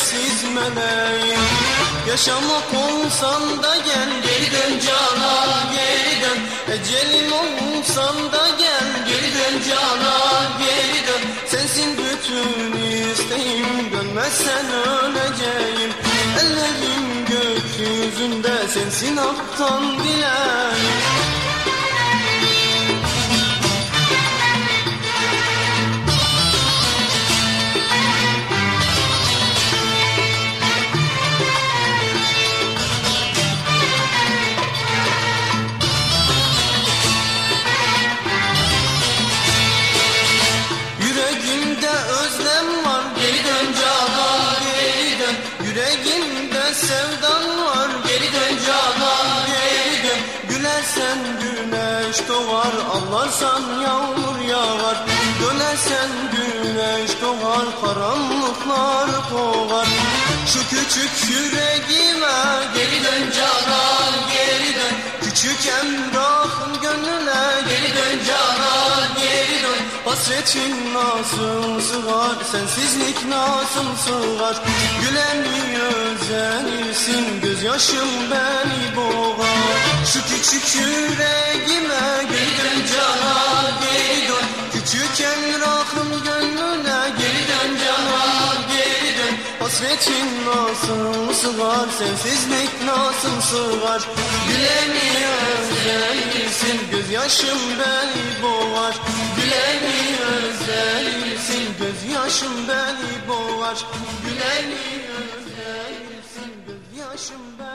sensiz meleğim. Yaşamak olsan da gel geri dön cana geri dön. Ecelim olsan da gel geri dön cana geri dön. Sensin bütün isteğim dönmezsen öleceğim. Ellerim gökyüzünde sensin haktan dileğim Sevdan var Geri dön cana geri dön. Gülersen güneş doğar Ağlarsan yağmur yağar. Dönersen güneş doğar Karanlıklar doğar. Şu küçük yüreğime Geri dön cana geri dön. Küçük emrahın gönlüne Geri dön cana geri dön Hasretin nasıl sığar Sensizlik nasıl sığar Gülemi özenirsin Gözyaşım beni boğar. Şu küçük yüreğime Geri cana geri dön. Küçük emrahım gönlüne Geri dön cana geri dön. Hasretin nasıl sığar Sensizlik nasıl sığar Gülemi özenirsin Gözyaşım beni boğar Gözyaşım beni boğar Gülemi özenirsin Gözyaşım beni